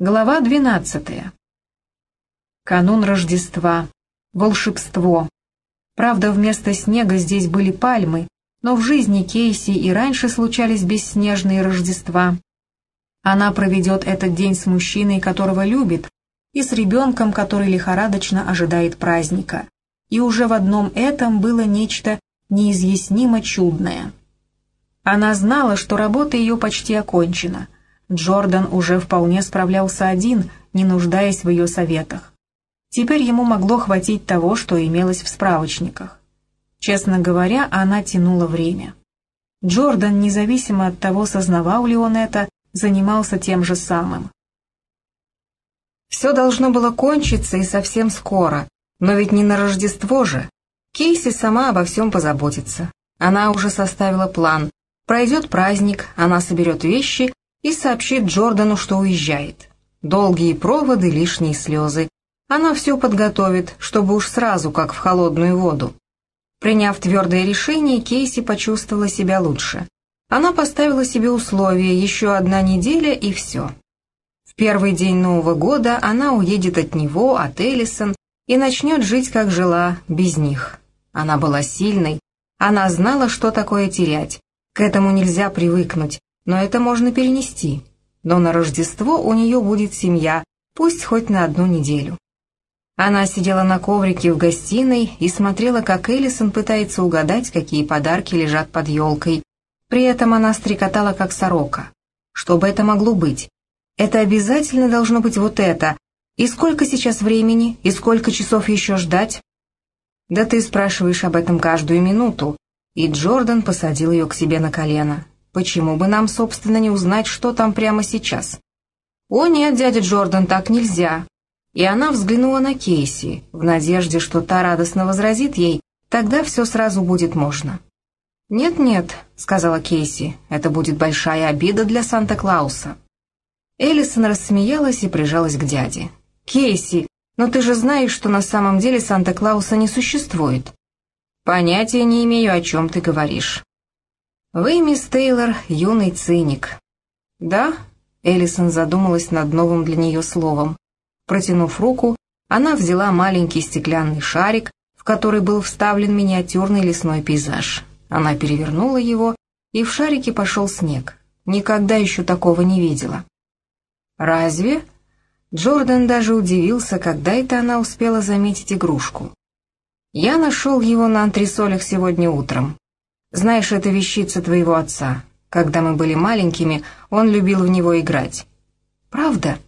Глава 12. Канун Рождества. Волшебство. Правда, вместо снега здесь были пальмы, но в жизни Кейси и раньше случались бесснежные Рождества. Она проведет этот день с мужчиной, которого любит, и с ребенком, который лихорадочно ожидает праздника. И уже в одном этом было нечто неизъяснимо чудное. Она знала, что работа ее почти окончена – Джордан уже вполне справлялся один, не нуждаясь в ее советах. Теперь ему могло хватить того, что имелось в справочниках. Честно говоря, она тянула время. Джордан, независимо от того, сознавал ли он это, занимался тем же самым. Все должно было кончиться и совсем скоро, но ведь не на Рождество же. Кейси сама обо всем позаботится. Она уже составила план. Пройдет праздник, она соберет вещи и сообщит Джордану, что уезжает. Долгие проводы, лишние слезы. Она все подготовит, чтобы уж сразу, как в холодную воду. Приняв твердое решение, Кейси почувствовала себя лучше. Она поставила себе условие еще одна неделя и все. В первый день Нового года она уедет от него, от Эллисон, и начнет жить, как жила, без них. Она была сильной, она знала, что такое терять. К этому нельзя привыкнуть, но это можно перенести. Но на Рождество у нее будет семья, пусть хоть на одну неделю. Она сидела на коврике в гостиной и смотрела, как Эллисон пытается угадать, какие подарки лежат под елкой. При этом она стрекотала, как сорока. Что бы это могло быть? Это обязательно должно быть вот это. И сколько сейчас времени? И сколько часов еще ждать? Да ты спрашиваешь об этом каждую минуту. И Джордан посадил ее к себе на колено. Почему бы нам, собственно, не узнать, что там прямо сейчас? «О нет, дядя Джордан, так нельзя!» И она взглянула на Кейси, в надежде, что та радостно возразит ей, тогда все сразу будет можно. «Нет-нет», — сказала Кейси, — «это будет большая обида для Санта-Клауса». Эллисон рассмеялась и прижалась к дяде. «Кейси, но ты же знаешь, что на самом деле Санта-Клауса не существует». «Понятия не имею, о чем ты говоришь». «Вы, мисс Тейлор, юный циник». «Да?» — Эллисон задумалась над новым для нее словом. Протянув руку, она взяла маленький стеклянный шарик, в который был вставлен миниатюрный лесной пейзаж. Она перевернула его, и в шарике пошел снег. Никогда еще такого не видела. «Разве?» Джордан даже удивился, когда это она успела заметить игрушку. «Я нашел его на антресолях сегодня утром. Знаешь, это вещица твоего отца. Когда мы были маленькими, он любил в него играть. Правда?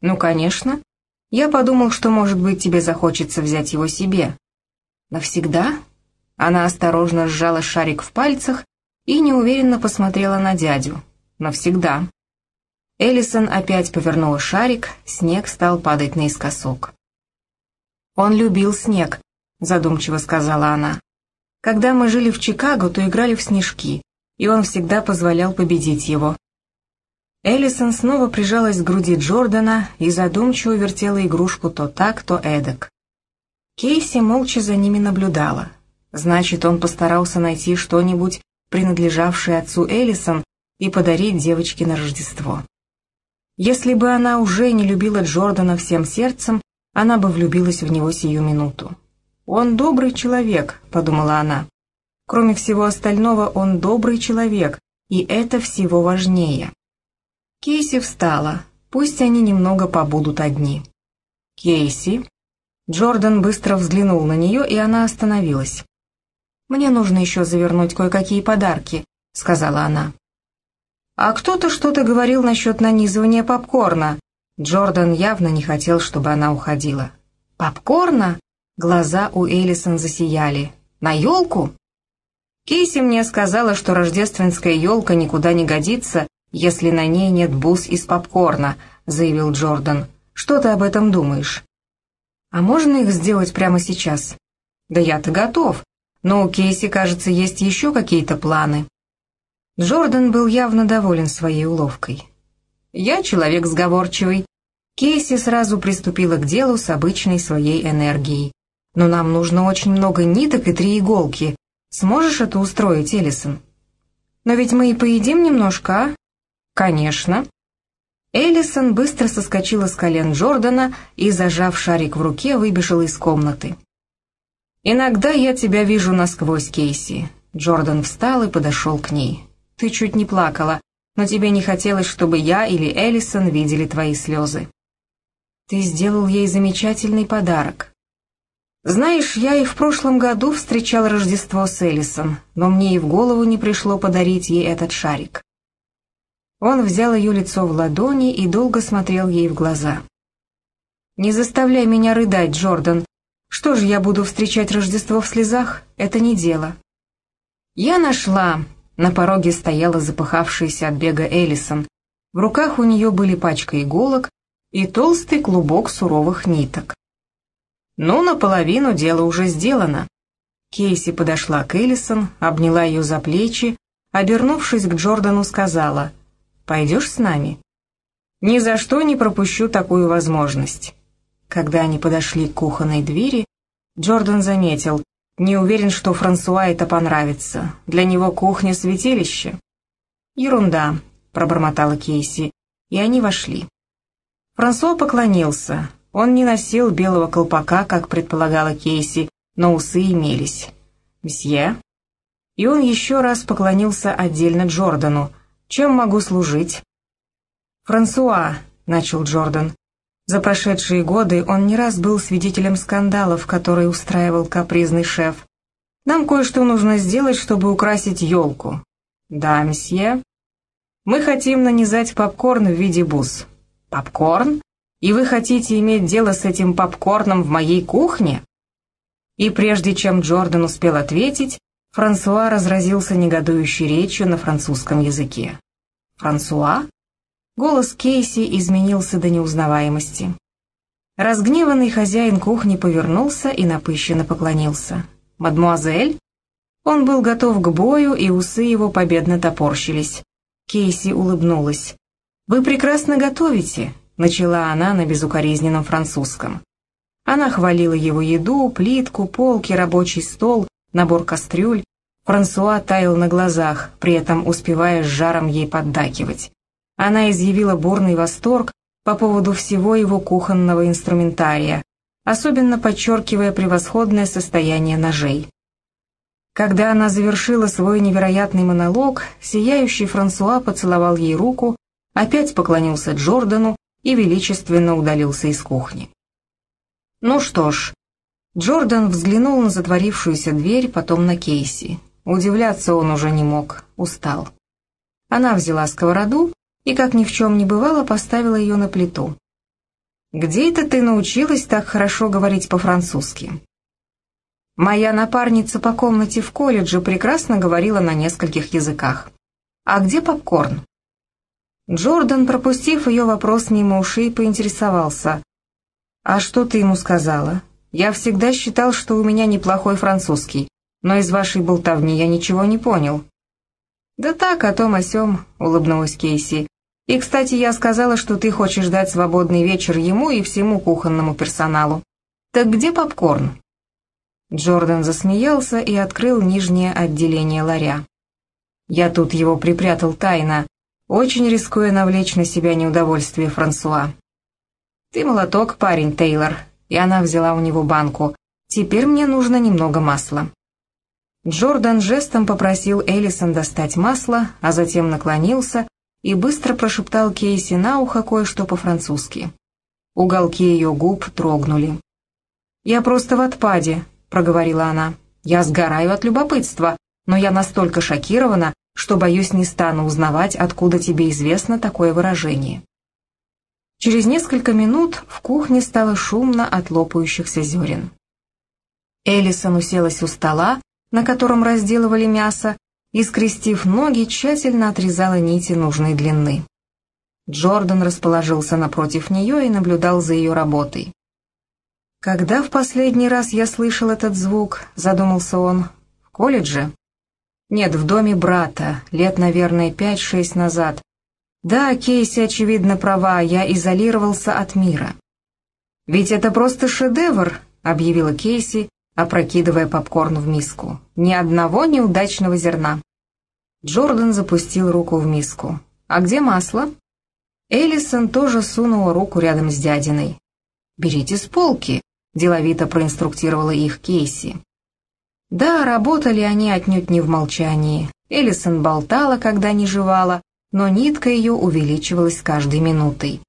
Ну, конечно. Я подумал, что, может быть, тебе захочется взять его себе. Навсегда? Она осторожно сжала шарик в пальцах и неуверенно посмотрела на дядю. Навсегда. Эллисон опять повернула шарик, снег стал падать наискосок. «Он любил снег», — задумчиво сказала она. Когда мы жили в Чикаго, то играли в снежки, и он всегда позволял победить его. Эллисон снова прижалась к груди Джордана и задумчиво вертела игрушку то так, то эдак. Кейси молча за ними наблюдала. Значит, он постарался найти что-нибудь, принадлежавшее отцу Эллисон, и подарить девочке на Рождество. Если бы она уже не любила Джордана всем сердцем, она бы влюбилась в него сию минуту. «Он добрый человек», — подумала она. Кроме всего остального, он добрый человек, и это всего важнее. Кейси встала, пусть они немного побудут одни. «Кейси?» Джордан быстро взглянул на нее, и она остановилась. «Мне нужно еще завернуть кое-какие подарки», — сказала она. «А кто-то что-то говорил насчет нанизывания попкорна». Джордан явно не хотел, чтобы она уходила. «Попкорна?» Глаза у Элисон засияли. «На елку?» Кейси мне сказала, что рождественская елка никуда не годится, если на ней нет бус из попкорна, заявил Джордан. Что ты об этом думаешь? А можно их сделать прямо сейчас? Да я-то готов, но у Кейси, кажется, есть еще какие-то планы. Джордан был явно доволен своей уловкой. Я человек сговорчивый. Кейси сразу приступила к делу с обычной своей энергией. Но нам нужно очень много ниток и три иголки. Сможешь это устроить, Элисон? Но ведь мы и поедим немножко, а? Конечно. Эллисон быстро соскочила с колен Джордана и, зажав шарик в руке, выбежала из комнаты. «Иногда я тебя вижу насквозь, Кейси». Джордан встал и подошел к ней. «Ты чуть не плакала, но тебе не хотелось, чтобы я или Эллисон видели твои слезы. Ты сделал ей замечательный подарок. Знаешь, я и в прошлом году встречал Рождество с Эллисон, но мне и в голову не пришло подарить ей этот шарик. Он взял ее лицо в ладони и долго смотрел ей в глаза. «Не заставляй меня рыдать, Джордан. Что же я буду встречать Рождество в слезах? Это не дело». «Я нашла...» На пороге стояла запыхавшаяся от бега Эллисон. В руках у нее были пачка иголок и толстый клубок суровых ниток. «Ну, наполовину дело уже сделано». Кейси подошла к Эллисон, обняла ее за плечи, обернувшись к Джордану, сказала — Пойдешь с нами?» «Ни за что не пропущу такую возможность». Когда они подошли к кухонной двери, Джордан заметил, не уверен, что Франсуа это понравится. Для него кухня — святилище. «Ерунда», — пробормотала Кейси, и они вошли. Франсуа поклонился. Он не носил белого колпака, как предполагала Кейси, но усы имелись. «Мсье?» И он еще раз поклонился отдельно Джордану, чем могу служить?» «Франсуа», — начал Джордан. За прошедшие годы он не раз был свидетелем скандалов, которые устраивал капризный шеф. «Нам кое-что нужно сделать, чтобы украсить елку». «Да, месье». «Мы хотим нанизать попкорн в виде бус». «Попкорн? И вы хотите иметь дело с этим попкорном в моей кухне?» И прежде чем Джордан успел ответить, Франсуа разразился негодующей речью на французском языке. «Франсуа?» Голос Кейси изменился до неузнаваемости. Разгневанный хозяин кухни повернулся и напыщенно поклонился. «Мадмуазель?» Он был готов к бою, и усы его победно топорщились. Кейси улыбнулась. «Вы прекрасно готовите», — начала она на безукоризненном французском. Она хвалила его еду, плитку, полки, рабочий стол, набор кастрюль. Франсуа таял на глазах, при этом успевая с жаром ей поддакивать. Она изъявила бурный восторг по поводу всего его кухонного инструментария, особенно подчеркивая превосходное состояние ножей. Когда она завершила свой невероятный монолог, сияющий Франсуа поцеловал ей руку, опять поклонился Джордану и величественно удалился из кухни. Ну что ж, Джордан взглянул на затворившуюся дверь, потом на Кейси. Удивляться он уже не мог, устал. Она взяла сковороду и, как ни в чем не бывало, поставила ее на плиту. «Где это ты научилась так хорошо говорить по-французски?» Моя напарница по комнате в колледже прекрасно говорила на нескольких языках. «А где попкорн?» Джордан, пропустив ее вопрос мимо ушей, поинтересовался. «А что ты ему сказала?» Я всегда считал, что у меня неплохой французский, но из вашей болтовни я ничего не понял». «Да так, о том о сём», — улыбнулась Кейси. «И, кстати, я сказала, что ты хочешь дать свободный вечер ему и всему кухонному персоналу. Так где попкорн?» Джордан засмеялся и открыл нижнее отделение ларя. «Я тут его припрятал тайно, очень рискуя навлечь на себя неудовольствие Франсуа». «Ты молоток, парень, Тейлор», и она взяла у него банку. «Теперь мне нужно немного масла». Джордан жестом попросил Эллисон достать масло, а затем наклонился и быстро прошептал Кейси на ухо кое-что по-французски. Уголки ее губ трогнули. «Я просто в отпаде», — проговорила она. «Я сгораю от любопытства, но я настолько шокирована, что, боюсь, не стану узнавать, откуда тебе известно такое выражение». Через несколько минут в кухне стало шумно от лопающихся зерен. Элисон уселась у стола, на котором разделывали мясо, и, скрестив ноги, тщательно отрезала нити нужной длины. Джордан расположился напротив нее и наблюдал за ее работой. «Когда в последний раз я слышал этот звук?» — задумался он. «В колледже?» «Нет, в доме брата, лет, наверное, пять-шесть назад, да, Кейси, очевидно, права, я изолировался от мира. «Ведь это просто шедевр», — объявила Кейси, опрокидывая попкорн в миску. «Ни одного неудачного зерна». Джордан запустил руку в миску. «А где масло?» Эллисон тоже сунула руку рядом с дядиной. «Берите с полки», — деловито проинструктировала их Кейси. Да, работали они отнюдь не в молчании. Эллисон болтала, когда не жевала, но нитка ее увеличивалась с каждой минутой.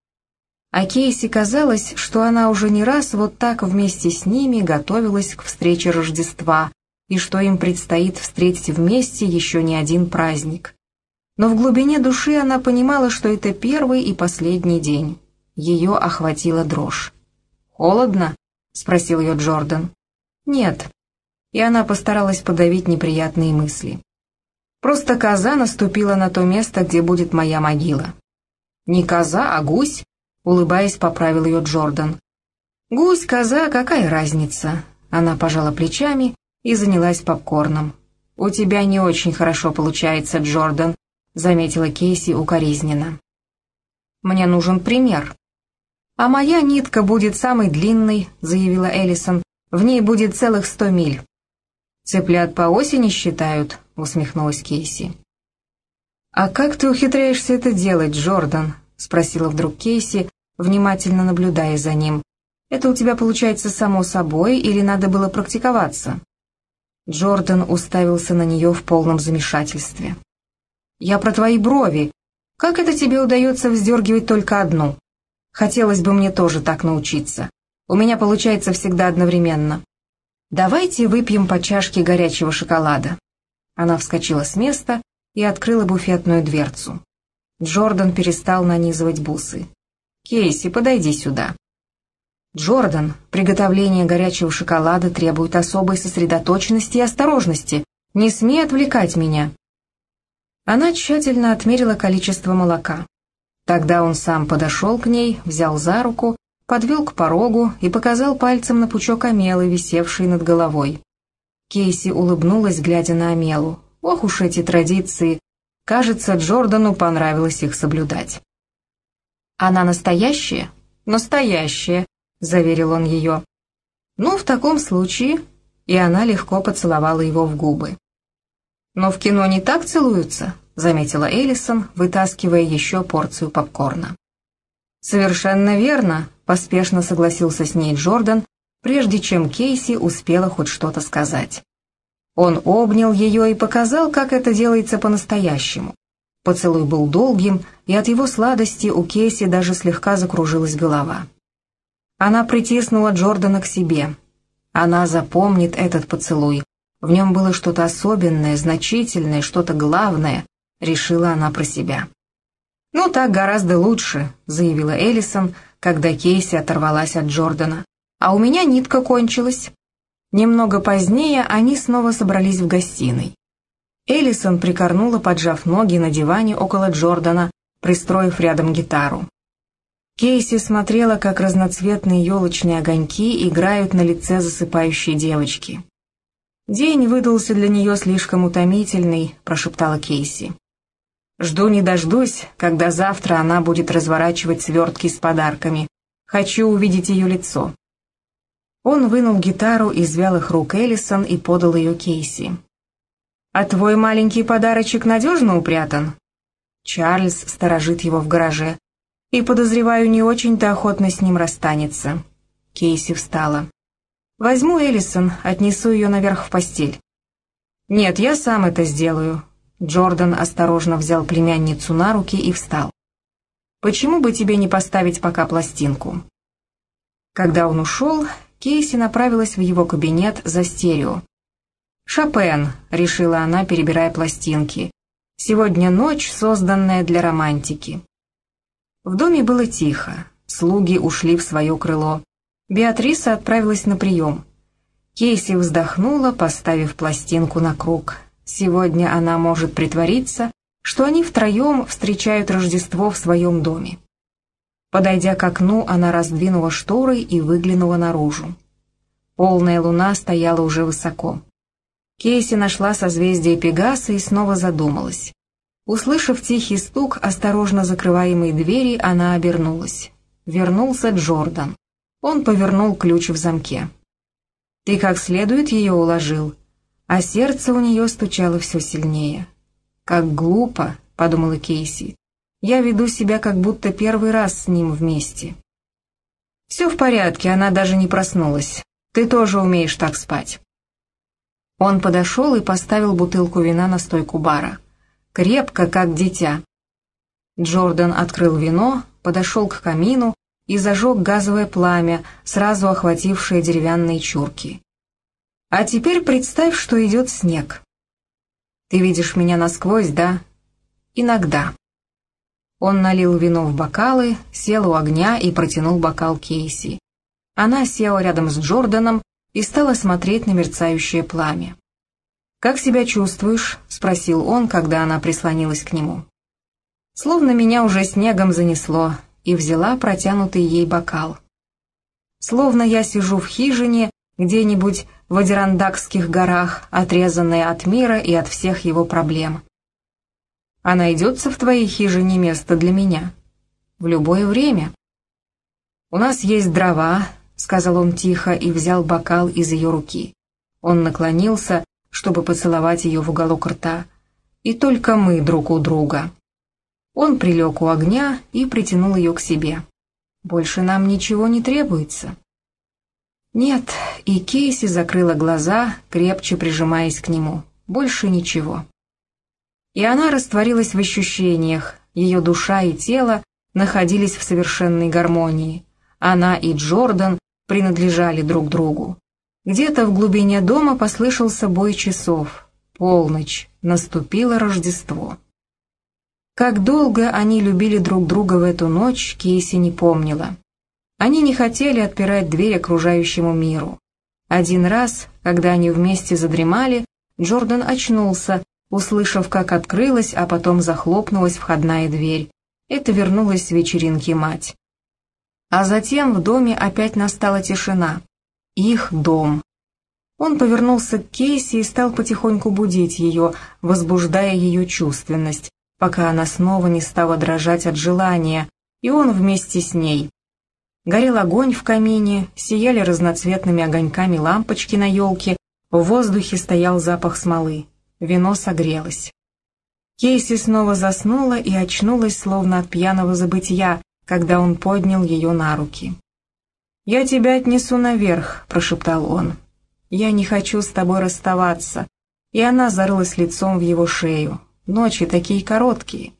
А Кейси казалось, что она уже не раз вот так вместе с ними готовилась к встрече Рождества, и что им предстоит встретить вместе еще не один праздник. Но в глубине души она понимала, что это первый и последний день. Ее охватила дрожь. «Холодно?» — спросил ее Джордан. «Нет». И она постаралась подавить неприятные мысли. Просто коза наступила на то место, где будет моя могила. Не коза, а гусь, улыбаясь, поправил ее Джордан. Гусь, коза, какая разница? Она пожала плечами и занялась попкорном. «У тебя не очень хорошо получается, Джордан», — заметила Кейси укоризненно. «Мне нужен пример». «А моя нитка будет самой длинной», — заявила Эллисон. «В ней будет целых сто миль». «Цыплят по осени считают», — усмехнулась Кейси. «А как ты ухитряешься это делать, Джордан?» — спросила вдруг Кейси, внимательно наблюдая за ним. «Это у тебя получается само собой или надо было практиковаться?» Джордан уставился на нее в полном замешательстве. «Я про твои брови. Как это тебе удается вздергивать только одну? Хотелось бы мне тоже так научиться. У меня получается всегда одновременно». «Давайте выпьем по чашке горячего шоколада». Она вскочила с места и открыла буфетную дверцу. Джордан перестал нанизывать бусы. «Кейси, подойди сюда». «Джордан, приготовление горячего шоколада требует особой сосредоточенности и осторожности. Не смей отвлекать меня». Она тщательно отмерила количество молока. Тогда он сам подошел к ней, взял за руку подвел к порогу и показал пальцем на пучок омелы, висевший над головой. Кейси улыбнулась, глядя на омелу. Ох уж эти традиции! Кажется, Джордану понравилось их соблюдать. «Она настоящая?» «Настоящая», — заверил он ее. «Ну, в таком случае...» И она легко поцеловала его в губы. «Но в кино не так целуются», — заметила Эллисон, вытаскивая еще порцию попкорна. «Совершенно верно», — поспешно согласился с ней Джордан, прежде чем Кейси успела хоть что-то сказать. Он обнял ее и показал, как это делается по-настоящему. Поцелуй был долгим, и от его сладости у Кейси даже слегка закружилась голова. Она притиснула Джордана к себе. Она запомнит этот поцелуй. В нем было что-то особенное, значительное, что-то главное, решила она про себя. «Ну, так гораздо лучше», — заявила Эллисон, когда Кейси оторвалась от Джордана. «А у меня нитка кончилась». Немного позднее они снова собрались в гостиной. Эллисон прикорнула, поджав ноги на диване около Джордана, пристроив рядом гитару. Кейси смотрела, как разноцветные елочные огоньки играют на лице засыпающей девочки. «День выдался для нее слишком утомительный», — прошептала Кейси. Жду не дождусь, когда завтра она будет разворачивать свертки с подарками. Хочу увидеть ее лицо. Он вынул гитару из вялых рук Эллисон и подал ее Кейси. «А твой маленький подарочек надежно упрятан?» Чарльз сторожит его в гараже. И, подозреваю, не очень-то охотно с ним расстанется. Кейси встала. «Возьму Эллисон, отнесу ее наверх в постель». «Нет, я сам это сделаю», Джордан осторожно взял племянницу на руки и встал. «Почему бы тебе не поставить пока пластинку?» Когда он ушел, Кейси направилась в его кабинет за стерео. «Шопен», — решила она, перебирая пластинки. «Сегодня ночь, созданная для романтики». В доме было тихо, слуги ушли в свое крыло. Беатриса отправилась на прием. Кейси вздохнула, поставив пластинку на круг. Сегодня она может притвориться, что они втроем встречают Рождество в своем доме. Подойдя к окну, она раздвинула шторы и выглянула наружу. Полная луна стояла уже высоко. Кейси нашла созвездие Пегаса и снова задумалась. Услышав тихий стук осторожно закрываемой двери, она обернулась. Вернулся Джордан. Он повернул ключ в замке. «Ты как следует ее уложил?» А сердце у нее стучало все сильнее. «Как глупо», — подумала Кейси. Я веду себя, как будто первый раз с ним вместе. Все в порядке, она даже не проснулась. Ты тоже умеешь так спать. Он подошел и поставил бутылку вина на стойку бара. Крепко, как дитя. Джордан открыл вино, подошел к камину и зажег газовое пламя, сразу охватившее деревянные чурки. «А теперь представь, что идет снег. Ты видишь меня насквозь, да? Иногда». Он налил вино в бокалы, сел у огня и протянул бокал Кейси. Она села рядом с Джорданом и стала смотреть на мерцающее пламя. «Как себя чувствуешь?» — спросил он, когда она прислонилась к нему. Словно меня уже снегом занесло, и взяла протянутый ей бокал. Словно я сижу в хижине где-нибудь в Адирандакских горах, отрезанная от мира и от всех его проблем. А найдется в твоей хижине место для меня? В любое время. У нас есть дрова, — сказал он тихо и взял бокал из ее руки. Он наклонился, чтобы поцеловать ее в уголок рта. «И только мы друг у друга». Он прилег у огня и притянул ее к себе. «Больше нам ничего не требуется». «Нет», и Кейси закрыла глаза, крепче прижимаясь к нему. «Больше ничего». И она растворилась в ощущениях, ее душа и тело находились в совершенной гармонии. Она и Джордан принадлежали друг другу. Где-то в глубине дома послышался бой часов. Полночь. Наступило Рождество. Как долго они любили друг друга в эту ночь, Кейси не помнила. Они не хотели отпирать дверь окружающему миру. Один раз, когда они вместе задремали, Джордан очнулся, услышав, как открылась, а потом захлопнулась входная дверь. Это вернулась с вечеринки мать. А затем в доме опять настала тишина. Их дом. Он повернулся к Кейси и стал потихоньку будить ее, возбуждая ее чувственность, пока она снова не стала дрожать от желания, и он вместе с ней. Горел огонь в камине, сияли разноцветными огоньками лампочки на елке, в воздухе стоял запах смолы. Вино согрелось. Кейси снова заснула и очнулась, словно от пьяного забытья, когда он поднял ее на руки. «Я тебя отнесу наверх», — прошептал он. «Я не хочу с тобой расставаться». И она зарылась лицом в его шею. Ночи такие короткие.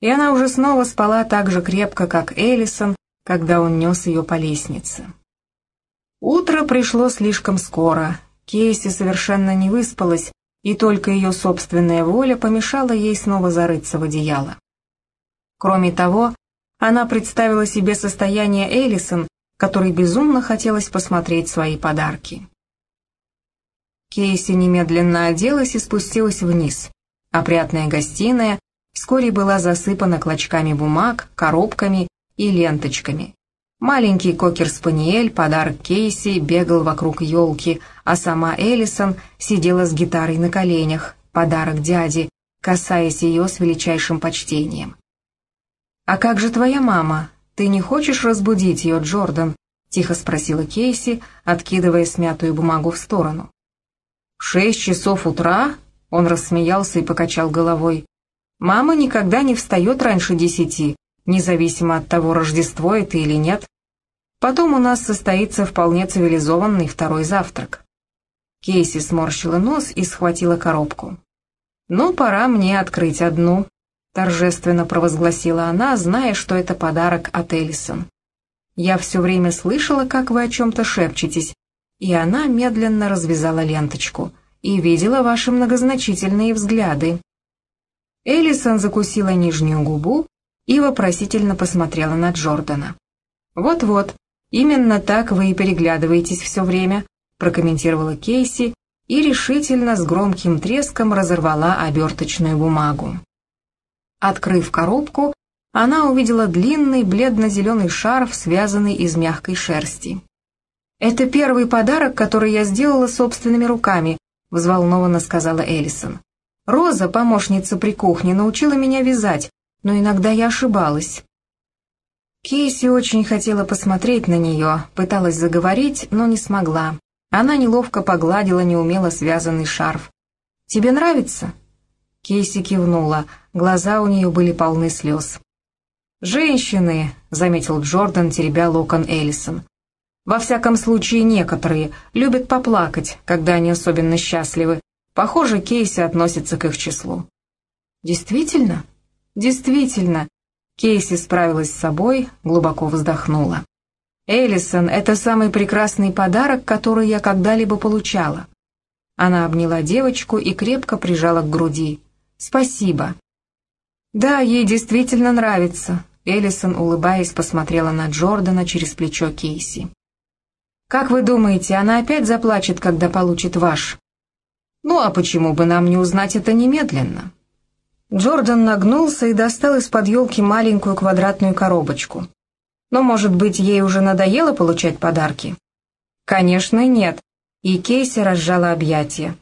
И она уже снова спала так же крепко, как Эллисон, когда он нес ее по лестнице. Утро пришло слишком скоро. Кейси совершенно не выспалась, и только ее собственная воля помешала ей снова зарыться в одеяло. Кроме того, она представила себе состояние Эллисон, которой безумно хотелось посмотреть свои подарки. Кейси немедленно оделась и спустилась вниз. Опрятная гостиная вскоре была засыпана клочками бумаг, коробками и ленточками. Маленький кокер-спаниель, подарок Кейси, бегал вокруг елки, а сама Эллисон сидела с гитарой на коленях, подарок дяди, касаясь ее с величайшим почтением. «А как же твоя мама? Ты не хочешь разбудить ее, Джордан?» — тихо спросила Кейси, откидывая смятую бумагу в сторону. «В шесть часов утра?» — он рассмеялся и покачал головой. «Мама никогда не встает раньше десяти, независимо от того, Рождество это или нет. Потом у нас состоится вполне цивилизованный второй завтрак». Кейси сморщила нос и схватила коробку. «Ну, пора мне открыть одну», — торжественно провозгласила она, зная, что это подарок от Эллисон. «Я все время слышала, как вы о чем-то шепчетесь, и она медленно развязала ленточку и видела ваши многозначительные взгляды». Эллисон закусила нижнюю губу и вопросительно посмотрела на Джордана. «Вот-вот, именно так вы и переглядываетесь все время», прокомментировала Кейси и решительно с громким треском разорвала оберточную бумагу. Открыв коробку, она увидела длинный бледно-зеленый шарф, связанный из мягкой шерсти. «Это первый подарок, который я сделала собственными руками», — взволнованно сказала Эллисон. «Роза, помощница при кухне, научила меня вязать, но иногда я ошибалась». Кейси очень хотела посмотреть на нее, пыталась заговорить, но не смогла. Она неловко погладила неумело связанный шарф. «Тебе нравится?» Кейси кивнула, глаза у нее были полны слез. «Женщины», — заметил Джордан, теребя локон Эллисон. «Во всяком случае, некоторые любят поплакать, когда они особенно счастливы. Похоже, Кейси относится к их числу». «Действительно?» «Действительно». Кейси справилась с собой, глубоко вздохнула. «Эллисон — это самый прекрасный подарок, который я когда-либо получала». Она обняла девочку и крепко прижала к груди. «Спасибо». «Да, ей действительно нравится», Эллисон, улыбаясь, посмотрела на Джордана через плечо Кейси. «Как вы думаете, она опять заплачет, когда получит ваш?» «Ну а почему бы нам не узнать это немедленно?» Джордан нагнулся и достал из-под елки маленькую квадратную коробочку. «Но, может быть, ей уже надоело получать подарки?» «Конечно, нет», и Кейси разжала объятия.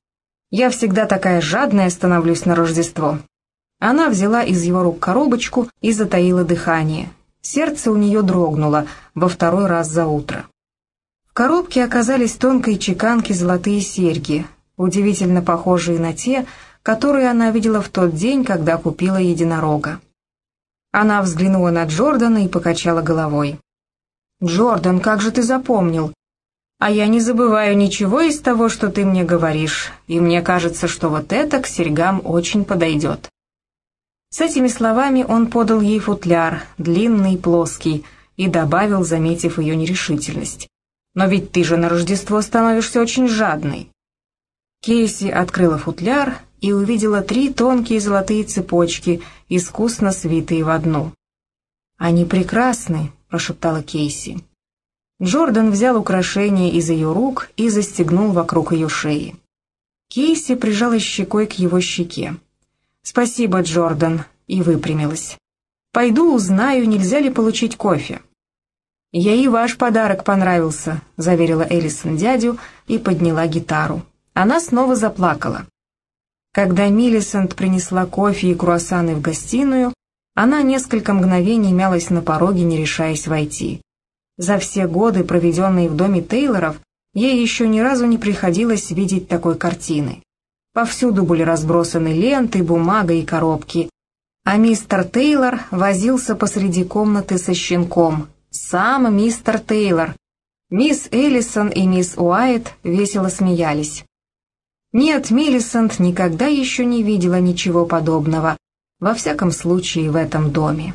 «Я всегда такая жадная становлюсь на Рождество. Она взяла из его рук коробочку и затаила дыхание. Сердце у нее дрогнуло во второй раз за утро. В коробке оказались тонкой чеканки золотые серьги, удивительно похожие на те, которые она видела в тот день, когда купила единорога. Она взглянула на Джордана и покачала головой. «Джордан, как же ты запомнил? А я не забываю ничего из того, что ты мне говоришь, и мне кажется, что вот это к серьгам очень подойдет». С этими словами он подал ей футляр, длинный и плоский, и добавил, заметив ее нерешительность. «Но ведь ты же на Рождество становишься очень жадной». Кейси открыла футляр и увидела три тонкие золотые цепочки, искусно свитые в одну. «Они прекрасны», — прошептала Кейси. Джордан взял украшение из ее рук и застегнул вокруг ее шеи. Кейси прижалась щекой к его щеке. «Спасибо, Джордан», и выпрямилась. «Пойду узнаю, нельзя ли получить кофе». «Я и ваш подарок понравился», — заверила Элисон дядю и подняла гитару. Она снова заплакала. Когда Миллисент принесла кофе и круассаны в гостиную, она несколько мгновений мялась на пороге, не решаясь войти. За все годы, проведенные в доме Тейлоров, ей еще ни разу не приходилось видеть такой картины. Повсюду были разбросаны ленты, бумага и коробки. А мистер Тейлор возился посреди комнаты со щенком. Сам мистер Тейлор. Мисс Эллисон и мисс Уайт весело смеялись. Нет, Миллисент никогда еще не видела ничего подобного, во всяком случае в этом доме.